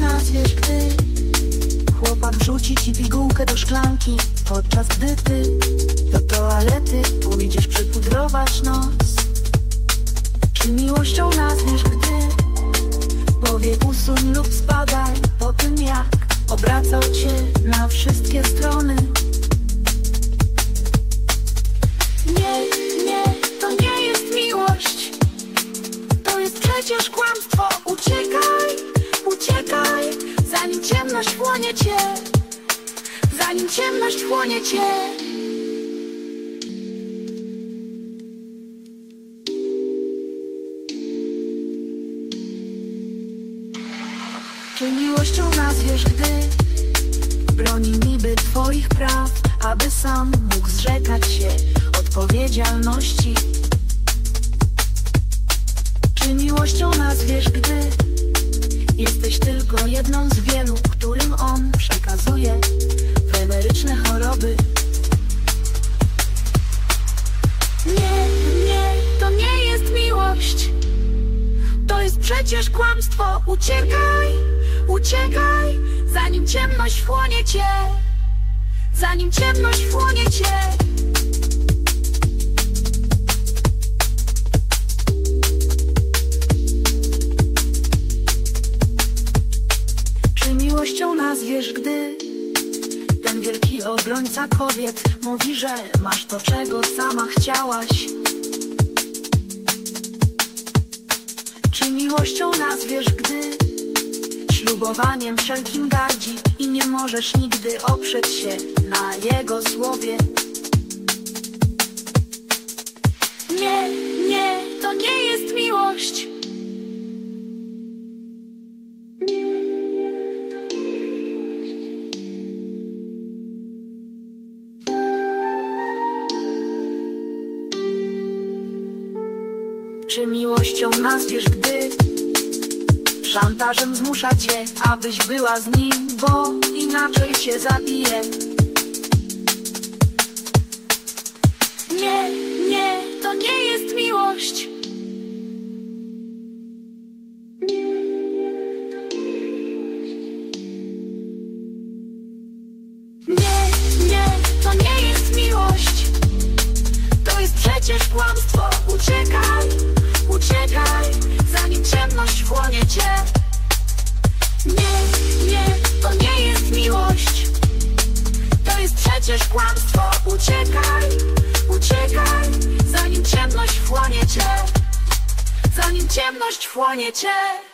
nazwiesz, gdy Chłopak rzuci ci pigułkę do szklanki? Podczas gdy ty do toalety Pójdziesz przypudrować nos? Czy miłością nazwiesz, gdy Powie usuń lub spadaj Po tym jak obracał cię na wszystkie strony ciemność chłonie cię Zanim ciemność chłonie cię. Czy miłością nazwiesz, gdy Broni niby twoich praw Aby sam mógł zrzekać się odpowiedzialności? Czy miłością nazwiesz, gdy Jesteś tylko jedną z wielu, którym on przekazuje Weneryczne choroby. Nie, nie, to nie jest miłość. To jest przecież kłamstwo. Uciekaj, uciekaj Zanim ciemność wchłonie cię. Zanim ciemność wchłonie cię nazwiesz, gdy Ten wielki obrońca kobiet Mówi, że masz to, czego sama chciałaś. Czy miłością nazwiesz, gdy Ślubowaniem wszelkim gardzi I nie możesz nigdy oprzeć się na jego słowie Czy miłością nazwiesz, gdy Szantażem zmusza cię, abyś była z nim Bo inaczej się zabije. Nie, nie, to nie wchłonie cię. Nie, nie, to nie jest miłość. To jest przecież kłamstwo. Uciekaj, uciekaj Zanim ciemność wchłonie cię. Zanim ciemność wchłonie cię